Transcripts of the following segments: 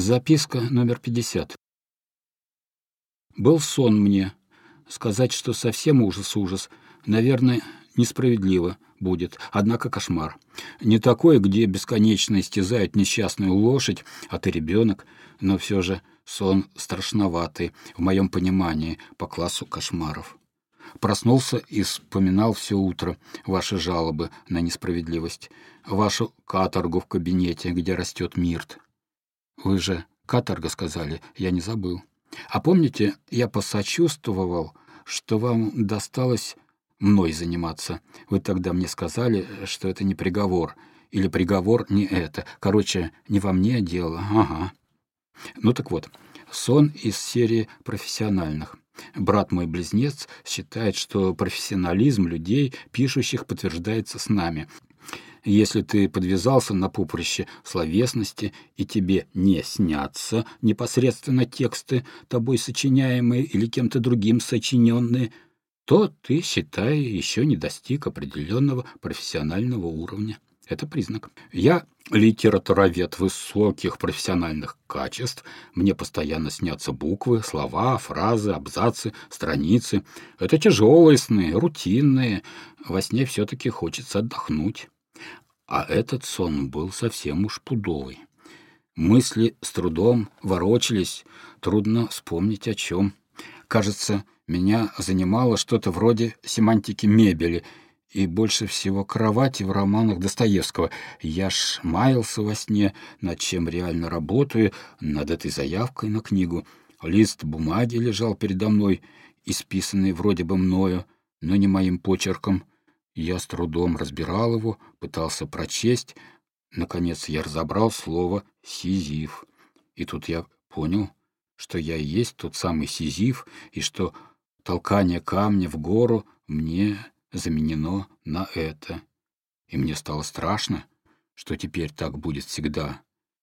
Записка номер 50. Был сон мне. Сказать, что совсем ужас-ужас, наверное, несправедливо будет, однако кошмар. Не такой, где бесконечно истязают несчастную лошадь, а ты ребенок, но все же сон страшноватый, в моем понимании, по классу кошмаров. Проснулся и вспоминал все утро ваши жалобы на несправедливость, вашу каторгу в кабинете, где растет мирт. Вы же каторга сказали, я не забыл. А помните, я посочувствовал, что вам досталось мной заниматься. Вы тогда мне сказали, что это не приговор, или приговор не это. Короче, не во мне дело, ага. Ну так вот, сон из серии профессиональных. Брат мой близнец считает, что профессионализм людей, пишущих, подтверждается с нами. Если ты подвязался на поприще словесности, и тебе не снятся непосредственно тексты, тобой сочиняемые или кем-то другим сочиненные, то ты, считай, еще не достиг определенного профессионального уровня. Это признак. Я литературовед высоких профессиональных качеств. Мне постоянно снятся буквы, слова, фразы, абзацы, страницы. Это тяжелые сны, рутинные. Во сне все-таки хочется отдохнуть. А этот сон был совсем уж пудовый. Мысли с трудом ворочались, трудно вспомнить о чем. Кажется, меня занимало что-то вроде семантики мебели — и больше всего кровати в романах Достоевского. Я ж маялся во сне, над чем реально работаю, над этой заявкой на книгу. Лист бумаги лежал передо мной, исписанный вроде бы мною, но не моим почерком. Я с трудом разбирал его, пытался прочесть. Наконец я разобрал слово «сизиф». И тут я понял, что я и есть тот самый Сизиф, и что толкание камня в гору мне заменено на это. И мне стало страшно, что теперь так будет всегда.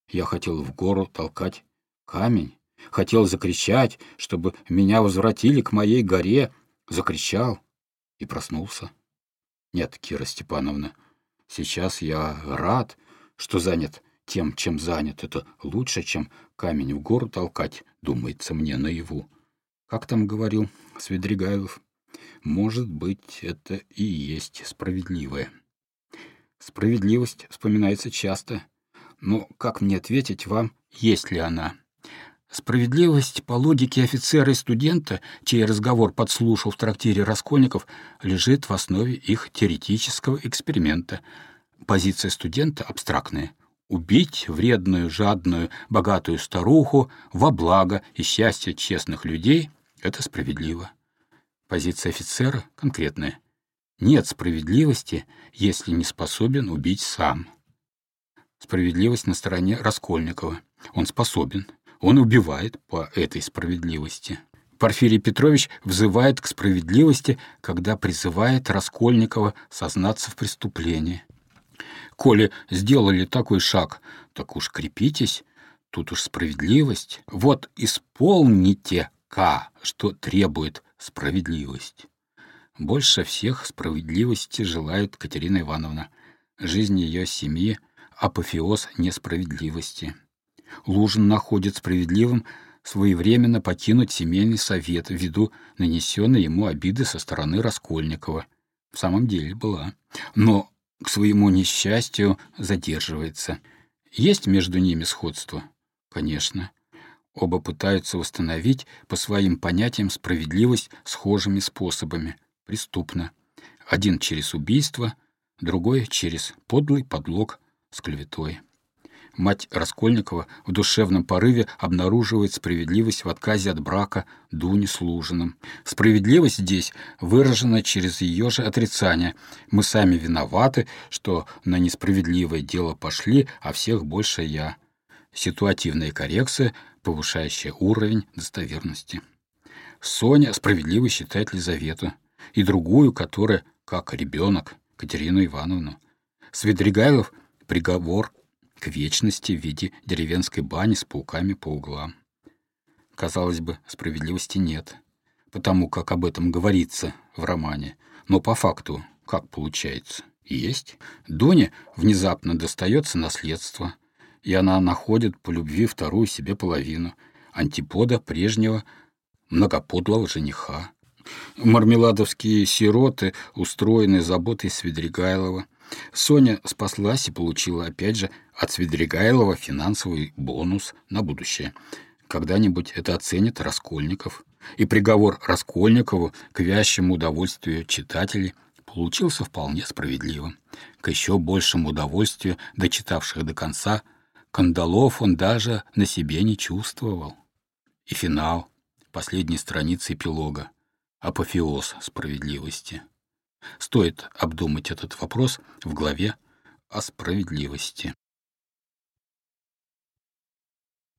Я хотел в гору толкать камень, хотел закричать, чтобы меня возвратили к моей горе, закричал и проснулся. Нет, Кира Степановна, сейчас я рад, что занят тем, чем занят. Это лучше, чем камень в гору толкать, думается мне наяву. Как там говорил Свидригайлов? Может быть, это и есть справедливое. Справедливость вспоминается часто, но как мне ответить вам, есть ли она? Справедливость по логике офицера и студента, чей разговор подслушал в трактире Раскольников, лежит в основе их теоретического эксперимента. Позиция студента абстрактная. Убить вредную, жадную, богатую старуху во благо и счастье честных людей — это справедливо. Позиция офицера конкретная. Нет справедливости, если не способен убить сам. Справедливость на стороне Раскольникова. Он способен. Он убивает по этой справедливости. Порфирий Петрович взывает к справедливости, когда призывает Раскольникова сознаться в преступлении. Коли сделали такой шаг, так уж крепитесь, тут уж справедливость. Вот исполните К, что требует справедливость. Больше всех справедливости желает Катерина Ивановна. Жизнь ее семьи — апофеоз несправедливости. Лужин находит справедливым своевременно покинуть семейный совет ввиду нанесенной ему обиды со стороны Раскольникова. В самом деле была. Но к своему несчастью задерживается. Есть между ними сходство? Конечно. Оба пытаются восстановить по своим понятиям справедливость схожими способами. Преступно. Один через убийство, другой через подлый подлог с клеветой. Мать Раскольникова в душевном порыве обнаруживает справедливость в отказе от брака Дуни с. Справедливость здесь выражена через ее же отрицание. Мы сами виноваты, что на несправедливое дело пошли, а всех больше я. Ситуативная коррекция повышающая уровень достоверности. Соня справедливо считает Лизавету, и другую, которая, как ребенок, Катерину Ивановну. Свидригайлов — приговор к вечности в виде деревенской бани с пауками по углам. Казалось бы, справедливости нет, потому как об этом говорится в романе, но по факту как получается? Есть. Доне внезапно достается наследство — и она находит по любви вторую себе половину, антипода прежнего многоподлого жениха. Мармеладовские сироты устроены заботой Свидригайлова. Соня спаслась и получила, опять же, от Свидригайлова финансовый бонус на будущее. Когда-нибудь это оценит Раскольников. И приговор Раскольникову к вящему удовольствию читателей получился вполне справедливым. К еще большему удовольствию дочитавших до конца кандалов он даже на себе не чувствовал. И финал, последней страницы эпилога, апофеоз справедливости. Стоит обдумать этот вопрос в главе о справедливости.